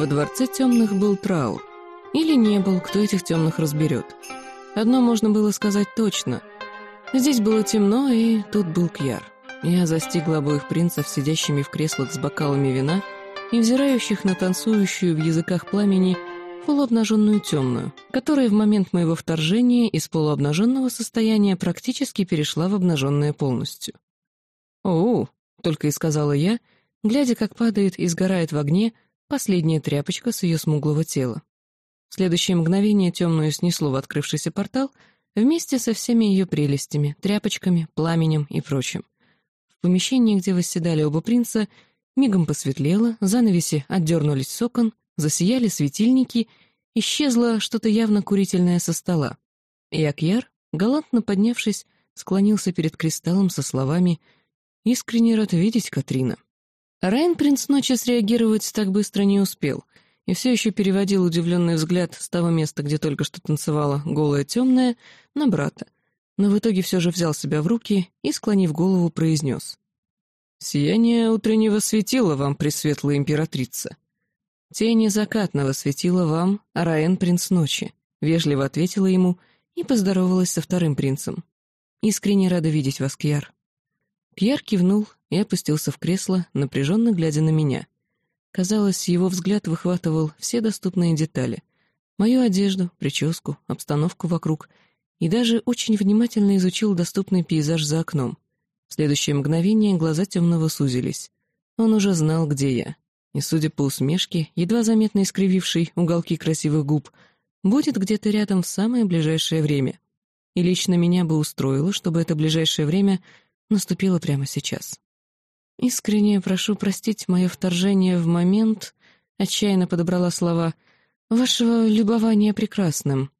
Во дворце темных был траур. Или не был, кто этих темных разберет. Одно можно было сказать точно. Здесь было темно, и тут был Кьяр. Я застигла обоих принцев, сидящими в креслах с бокалами вина и взирающих на танцующую в языках пламени полуобнаженную темную, которая в момент моего вторжения из полуобнаженного состояния практически перешла в обнаженное полностью. «Оу», — только и сказала я, глядя, как падает и сгорает в огне последняя тряпочка с ее смуглого тела. В следующее мгновение темную снесло в открывшийся портал вместе со всеми ее прелестями, тряпочками, пламенем и прочим. В помещении, где восседали оба принца, мигом посветлело, занавеси отдернулись с окон, засияли светильники, исчезло что-то явно курительное со стола. И Акьяр, галантно поднявшись, склонился перед кристаллом со словами «Искренне рад видеть, Катрина». Райан принц ночи среагировать так быстро не успел и все еще переводил удивленный взгляд с того места, где только что танцевала голая темная, на брата, но в итоге все же взял себя в руки и, склонив голову, произнес «Сияние утреннего светила вам, пресветлая императрица». «Тени закатного светила вам, Раен, принц ночи», — вежливо ответила ему и поздоровалась со вторым принцем. «Искренне рада видеть вас, Кьяр». Кьяр кивнул и опустился в кресло, напряженно глядя на меня. Казалось, его взгляд выхватывал все доступные детали. Мою одежду, прическу, обстановку вокруг, и даже очень внимательно изучил доступный пейзаж за окном. В следующее мгновение глаза темного сузились. Он уже знал, где я. И, судя по усмешке, едва заметно искривившей уголки красивых губ, будет где-то рядом в самое ближайшее время. И лично меня бы устроило, чтобы это ближайшее время наступило прямо сейчас. «Искренне прошу простить мое вторжение в момент...» Отчаянно подобрала слова. «Вашего любования прекрасным».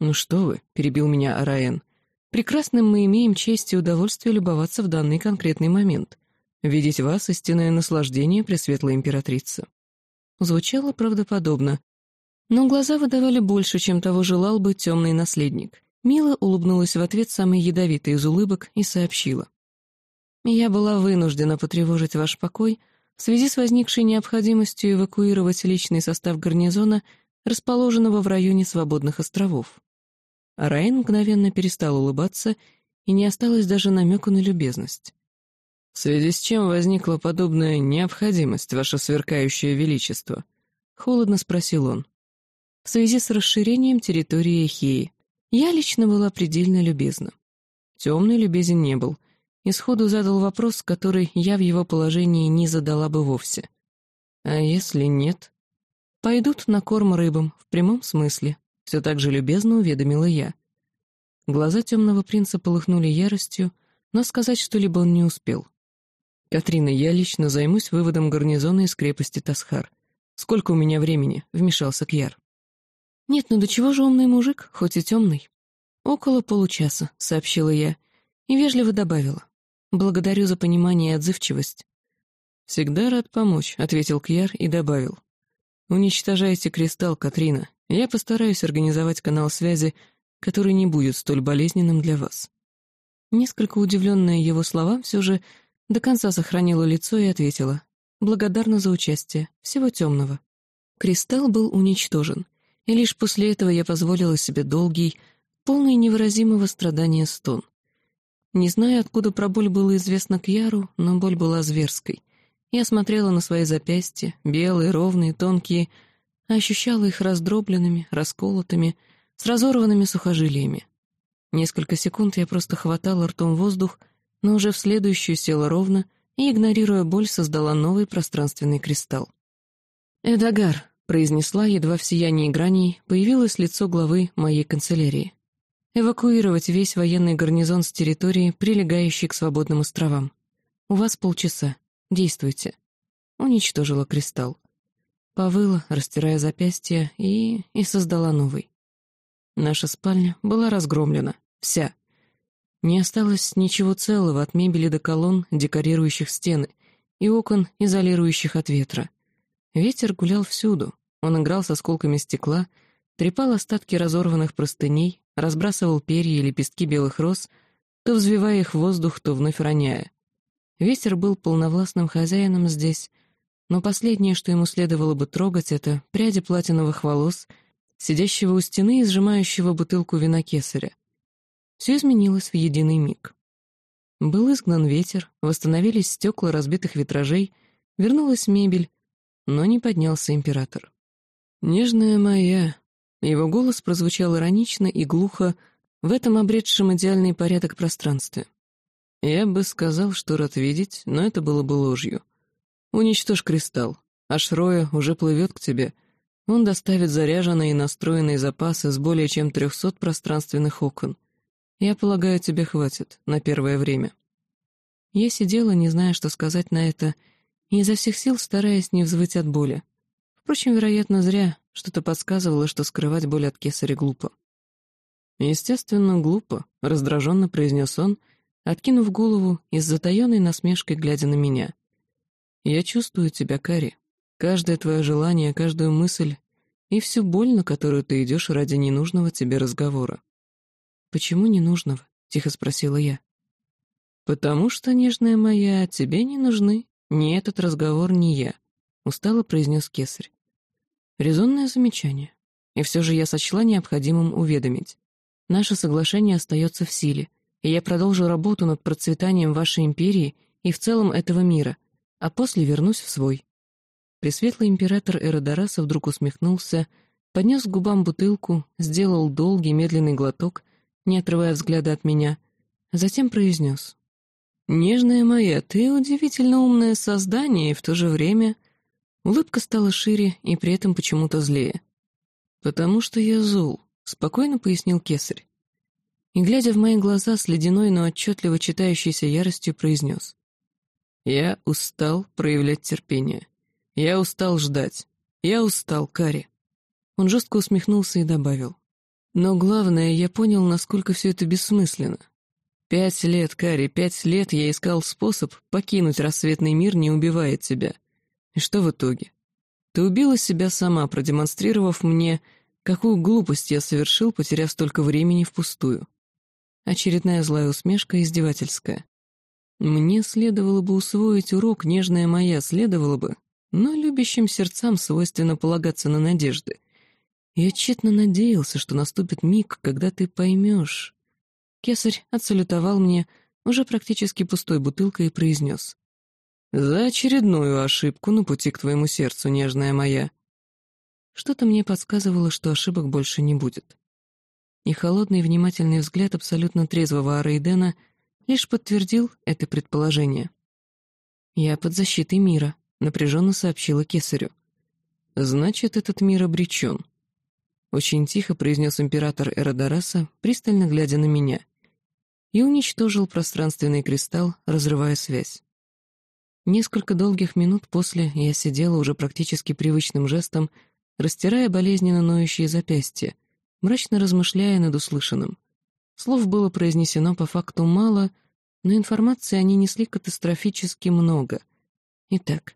«Ну что вы», — перебил меня Араен. «Прекрасным мы имеем честь и удовольствие любоваться в данный конкретный момент. Видеть вас — истинное наслаждение, Пресветлая Императрица». Звучало правдоподобно, но глаза выдавали больше, чем того желал бы темный наследник. Мила улыбнулась в ответ самой ядовитой из улыбок и сообщила. Я была вынуждена потревожить ваш покой в связи с возникшей необходимостью эвакуировать личный состав гарнизона, расположенного в районе свободных островов. А Райан мгновенно перестал улыбаться, и не осталось даже намека на любезность. «В связи с чем возникла подобная необходимость, ваше сверкающее величество?» — холодно спросил он. «В связи с расширением территории Эхеи. Я лично была предельно любезна. Темный любезен не был, и сходу задал вопрос, который я в его положении не задала бы вовсе. А если нет? Пойдут на корм рыбам, в прямом смысле, все так же любезно уведомила я. Глаза темного принца полыхнули яростью, но сказать что-либо он не успел. «Катрина, я лично займусь выводом гарнизона из крепости Тасхар. Сколько у меня времени?» — вмешался Кьяр. «Нет, ну до чего же умный мужик, хоть и темный?» «Около получаса», — сообщила я, и вежливо добавила. Благодарю за понимание и отзывчивость». «Всегда рад помочь», — ответил Кьяр и добавил. «Уничтожайте кристалл, Катрина. Я постараюсь организовать канал связи, который не будет столь болезненным для вас». Несколько удивленная его словам все же до конца сохранила лицо и ответила. «Благодарна за участие. Всего темного». Кристалл был уничтожен, и лишь после этого я позволила себе долгий, полный невыразимого страдания стон. Не знаю, откуда про боль было известно Кьяру, но боль была зверской. Я смотрела на свои запястья, белые, ровные, тонкие, ощущала их раздробленными, расколотыми, с разорванными сухожилиями. Несколько секунд я просто хватала ртом воздух, но уже в следующую села ровно и, игнорируя боль, создала новый пространственный кристалл. «Эдагар», — произнесла, едва в сиянии граней, появилось лицо главы моей канцелярии эвакуировать весь военный гарнизон с территории, прилегающей к свободным островам. У вас полчаса. Действуйте. Уничтожила кристалл. Повыла, растирая запястье, и... и создала новый. Наша спальня была разгромлена. Вся. Не осталось ничего целого от мебели до колонн, декорирующих стены, и окон, изолирующих от ветра. Ветер гулял всюду. Он играл с осколками стекла, трепал остатки разорванных простыней, разбрасывал перья и лепестки белых роз, то взвивая их в воздух, то вновь роняя. Ветер был полновластным хозяином здесь, но последнее, что ему следовало бы трогать, это пряди платиновых волос, сидящего у стены и сжимающего бутылку вина кесаря. Все изменилось в единый миг. Был изгнан ветер, восстановились стекла разбитых витражей, вернулась мебель, но не поднялся император. «Нежная моя!» Его голос прозвучал иронично и глухо в этом обретшем идеальный порядок пространстве. «Я бы сказал, что рад видеть, но это было бы ложью. Уничтожь кристалл, а Шроя уже плывет к тебе. Он доставит заряженные и настроенные запасы с более чем трехсот пространственных окон. Я полагаю, тебе хватит на первое время». Я сидела, не зная, что сказать на это, и изо всех сил стараясь не взвыть от боли. Впрочем, вероятно, зря. Что-то подсказывало, что скрывать боль от кесаря глупо. «Естественно, глупо», — раздраженно произнес он, откинув голову и с затаенной насмешкой глядя на меня. «Я чувствую тебя, Кари. Каждое твое желание, каждую мысль и всю боль, на которую ты идешь ради ненужного тебе разговора». «Почему ненужного?» — тихо спросила я. «Потому что, нежная моя, тебе не нужны ни этот разговор, ни я», — устало произнес кесарь. Резонное замечание. И все же я сочла необходимым уведомить. Наше соглашение остается в силе, и я продолжу работу над процветанием вашей империи и в целом этого мира, а после вернусь в свой». Пресветлый император Эродораса вдруг усмехнулся, поднес к губам бутылку, сделал долгий медленный глоток, не отрывая взгляда от меня, затем произнес. «Нежная моя, ты удивительно умное создание, и в то же время...» Улыбка стала шире и при этом почему-то злее. «Потому что я зол», — спокойно пояснил кесарь. И, глядя в мои глаза с ледяной, но отчетливо читающейся яростью, произнес. «Я устал проявлять терпение. Я устал ждать. Я устал, Кари». Он жестко усмехнулся и добавил. «Но главное, я понял, насколько все это бессмысленно. Пять лет, Кари, пять лет я искал способ покинуть рассветный мир, не убивая тебя. И что в итоге? Ты убила себя сама, продемонстрировав мне, какую глупость я совершил, потеряв столько времени впустую. Очередная злая усмешка, издевательская. Мне следовало бы усвоить урок, нежная моя, следовало бы, но любящим сердцам свойственно полагаться на надежды. Я тщетно надеялся, что наступит миг, когда ты поймешь. Кесарь отсалютовал мне уже практически пустой бутылкой и произнес. «За очередную ошибку на пути к твоему сердцу, нежная моя». Что-то мне подсказывало, что ошибок больше не будет и холодный внимательный взгляд абсолютно трезвого Арейдена лишь подтвердил это предположение. «Я под защитой мира», — напряженно сообщила Кесарю. «Значит, этот мир обречен», — очень тихо произнес император Эродораса, пристально глядя на меня, и уничтожил пространственный кристалл, разрывая связь. Несколько долгих минут после я сидела уже практически привычным жестом, растирая болезненно ноющие запястья, мрачно размышляя над услышанным. Слов было произнесено по факту мало, но информации они несли катастрофически много. Итак,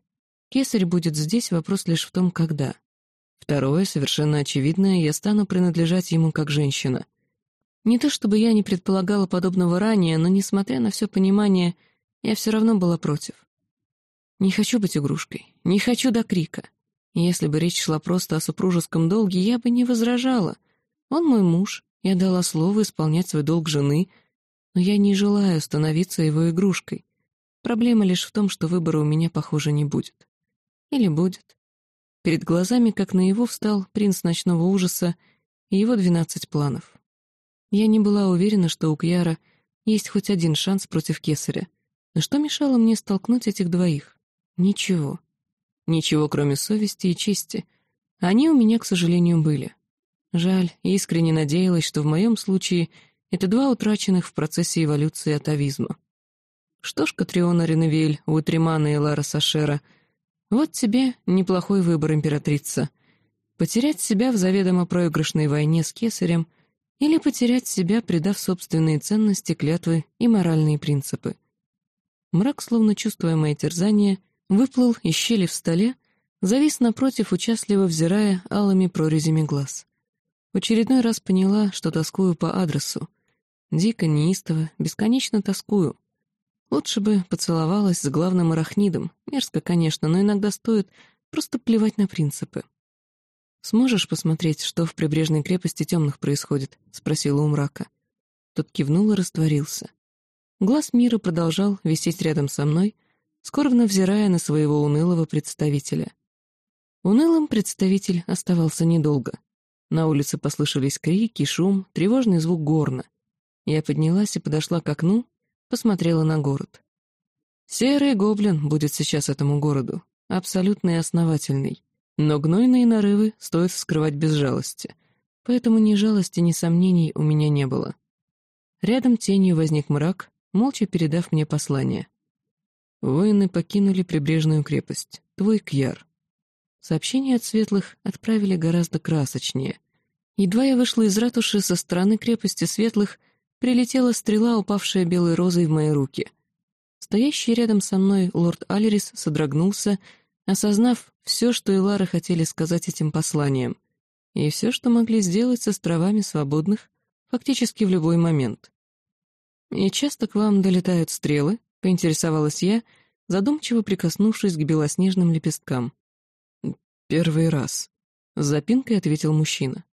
кесарь будет здесь, вопрос лишь в том, когда. Второе, совершенно очевидное, я стану принадлежать ему как женщина. Не то чтобы я не предполагала подобного ранее, но, несмотря на все понимание, я все равно была против. Не хочу быть игрушкой, не хочу до крика. Если бы речь шла просто о супружеском долге, я бы не возражала — он мой муж, я дала слово исполнять свой долг жены, но я не желаю становиться его игрушкой. Проблема лишь в том, что выбора у меня, похоже, не будет. Или будет. Перед глазами, как на его встал принц ночного ужаса и его двенадцать планов. Я не была уверена, что у Кьяра есть хоть один шанс против Кесаря. Но что мешало мне столкнуть этих двоих? Ничего. Ничего, кроме совести и чести. Они у меня, к сожалению, были. Жаль, искренне надеялась, что в моем случае это два утраченных в процессе эволюции атовизма. Что ж, Катриона Реневель, Уитримана и Лара Сашера, вот тебе неплохой выбор, императрица. Потерять себя в заведомо проигрышной войне с кесарем или потерять себя, предав собственные ценности, клятвы и моральные принципы. Мрак, словно чувствуя мои терзания, выплыл из щели в столе, завис напротив, участливо взирая алыми прорезями глаз. В очередной раз поняла, что тоскую по адресу. Дико, неистово, бесконечно тоскую. Лучше бы поцеловалась с главным арахнидом. Мерзко, конечно, но иногда стоит просто плевать на принципы. «Сможешь посмотреть, что в прибрежной крепости темных происходит?» — спросила у мрака. Тот кивнул и растворился. Глаз мира продолжал висеть рядом со мной, скорбно взирая на своего унылого представителя. Унылым представитель оставался недолго. На улице послышались крики, шум, тревожный звук горна. Я поднялась и подошла к окну, посмотрела на город. Серый гоблин будет сейчас этому городу, абсолютный и основательный. Но гнойные нарывы стоит вскрывать без жалости, поэтому ни жалости, ни сомнений у меня не было. Рядом тенью возник мрак, молча передав мне послание. Воины покинули прибрежную крепость. Твой Кьяр. Сообщение от светлых отправили гораздо красочнее. Едва я вышла из ратуши со стороны крепости светлых, прилетела стрела, упавшая белой розой в мои руки. Стоящий рядом со мной лорд Алерис содрогнулся осознав все, что Илары хотели сказать этим посланием, и все, что могли сделать с островами свободных фактически в любой момент. «И часто к вам долетают стрелы?» — поинтересовалась я, задумчиво прикоснувшись к белоснежным лепесткам. «Первый раз», — с запинкой ответил мужчина.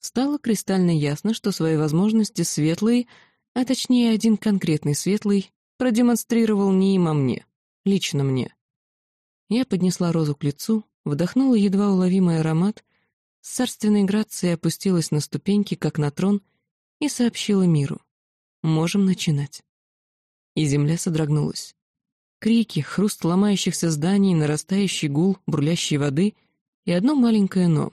Стало кристально ясно, что свои возможности светлые, а точнее один конкретный светлый, продемонстрировал не им, а мне, лично мне. Я поднесла розу к лицу, вдохнула едва уловимый аромат, с царственной грацией опустилась на ступеньки, как на трон, и сообщила миру. «Можем начинать». И земля содрогнулась. Крики, хруст ломающихся зданий, нарастающий гул бурлящей воды и одно маленькое «но».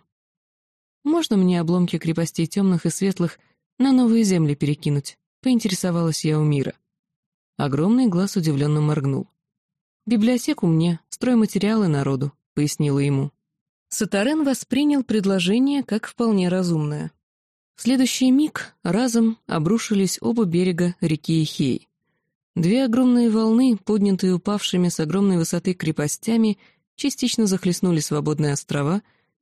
«Можно мне обломки крепостей темных и светлых на новые земли перекинуть?» — поинтересовалась я у мира. Огромный глаз удивленно моргнул. «Библиотеку мне, стройматериалы народу», — пояснила ему. Сатарен воспринял предложение как вполне разумное. В следующий миг разом обрушились оба берега реки Ихей. Две огромные волны, поднятые упавшими с огромной высоты крепостями, частично захлестнули свободные острова,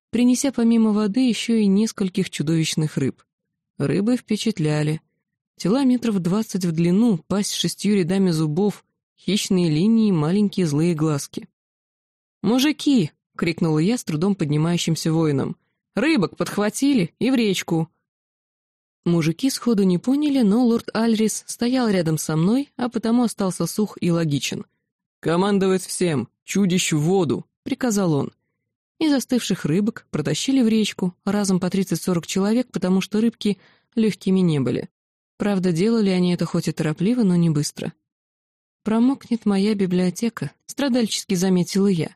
принеся помимо воды еще и нескольких чудовищных рыб. Рыбы впечатляли. Тела метров двадцать в длину, пасть шестью рядами зубов, хищные линии, маленькие злые глазки. «Мужики!» — крикнула я с трудом поднимающимся воином. «Рыбок подхватили и в речку!» Мужики сходу не поняли, но лорд Альрис стоял рядом со мной, а потому остался сух и логичен. «Командовать всем! Чудищ в воду!» — приказал он. И застывших рыбок протащили в речку, разом по 30-40 человек, потому что рыбки легкими не были. Правда, делали они это хоть и торопливо, но не быстро. «Промокнет моя библиотека», — страдальчески заметила я.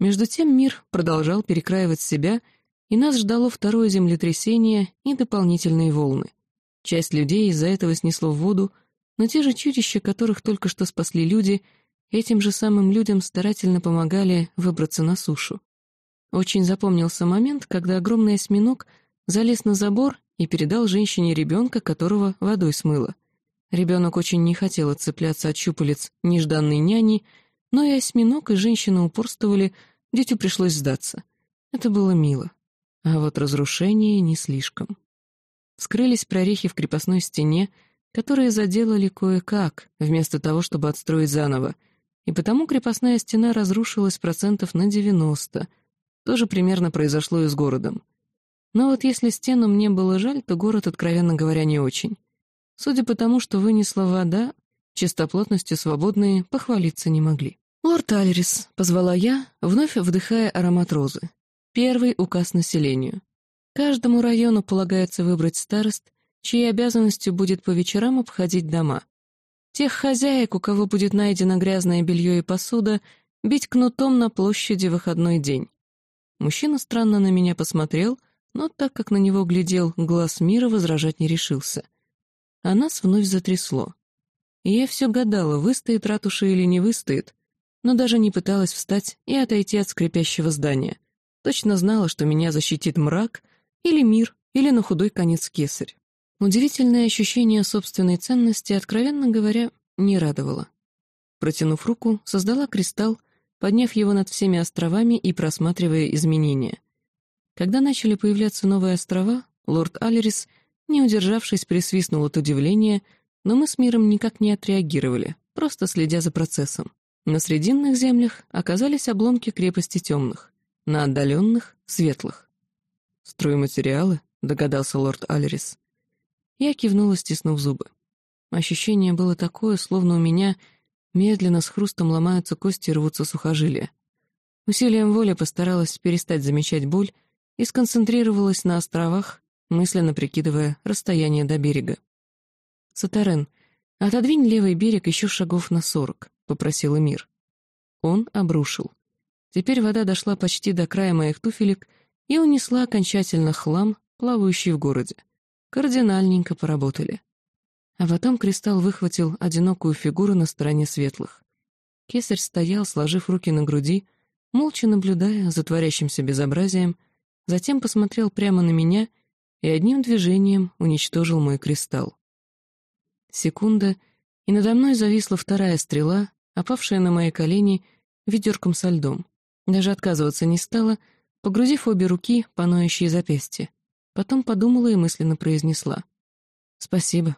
Между тем мир продолжал перекраивать себя, и нас ждало второе землетрясение и дополнительные волны. Часть людей из-за этого снесло в воду, но те же чудища, которых только что спасли люди, этим же самым людям старательно помогали выбраться на сушу. Очень запомнился момент, когда огромный осьминог залез на забор и передал женщине ребенка, которого водой смыло. Ребенок очень не хотел отцепляться от щупалец нежданной няни, но и осьминог, и женщина упорствовали, дитю пришлось сдаться. Это было мило. А вот разрушение не слишком. Скрылись прорехи в крепостной стене, которые заделали кое-как, вместо того, чтобы отстроить заново, и потому крепостная стена разрушилась процентов на 90. Тоже примерно произошло и с городом. Но вот если стену мне было жаль, то город, откровенно говоря, не очень. Судя по тому, что вынесла вода, чистоплотностью свободные похвалиться не могли. «Лорд Альрис», — позвала я, вновь вдыхая аромат розы. Первый указ населению. Каждому району полагается выбрать старост, чьей обязанностью будет по вечерам обходить дома. Тех хозяек, у кого будет найдено грязное белье и посуда, бить кнутом на площади выходной день. Мужчина странно на меня посмотрел, но так как на него глядел глаз мира, возражать не решился а нас вновь затрясло. И я все гадала, выстоит ратуша или не выстоит, но даже не пыталась встать и отойти от скрипящего здания. Точно знала, что меня защитит мрак или мир, или на худой конец кесарь. Удивительное ощущение собственной ценности, откровенно говоря, не радовало. Протянув руку, создала кристалл, подняв его над всеми островами и просматривая изменения. Когда начали появляться новые острова, лорд Алерис — не удержавшись, присвистнул от удивления, но мы с миром никак не отреагировали, просто следя за процессом. На срединных землях оказались обломки крепости темных, на отдаленных — светлых. «Стройматериалы?» — догадался лорд Алерис. Я кивнула, стиснув зубы. Ощущение было такое, словно у меня медленно с хрустом ломаются кости и рвутся сухожилия. Усилием воли постаралась перестать замечать боль и сконцентрировалась на островах, мысленно прикидывая расстояние до берега. «Сатарен, отодвинь левый берег еще шагов на сорок», — попросил Эмир. Он обрушил. Теперь вода дошла почти до края моих туфелек и унесла окончательно хлам, плавающий в городе. Кардинальненько поработали. А потом кристалл выхватил одинокую фигуру на стороне светлых. Кесарь стоял, сложив руки на груди, молча наблюдая за творящимся безобразием, затем посмотрел прямо на меня и одним движением уничтожил мой кристалл. Секунда, и надо мной зависла вторая стрела, опавшая на мои колени ведерком со льдом. Даже отказываться не стала, погрузив обе руки по ноющие запястья. Потом подумала и мысленно произнесла. «Спасибо».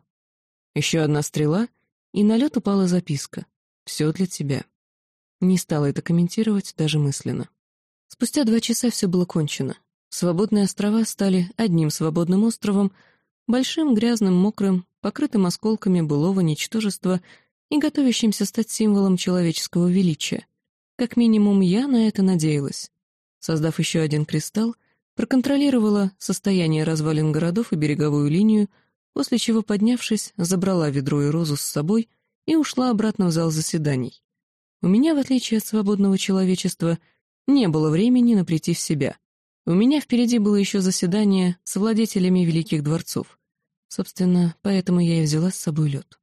Еще одна стрела, и на лед упала записка. «Все для тебя». Не стала это комментировать даже мысленно. Спустя два часа все было кончено. Свободные острова стали одним свободным островом, большим, грязным, мокрым, покрытым осколками былого ничтожества и готовящимся стать символом человеческого величия. Как минимум, я на это надеялась. Создав еще один кристалл, проконтролировала состояние развалин городов и береговую линию, после чего, поднявшись, забрала ведро и розу с собой и ушла обратно в зал заседаний. У меня, в отличие от свободного человечества, не было времени на прийти в себя. У меня впереди было еще заседание с владетелями великих дворцов. Собственно, поэтому я и взяла с собой лед.